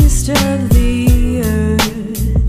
taste of the earth.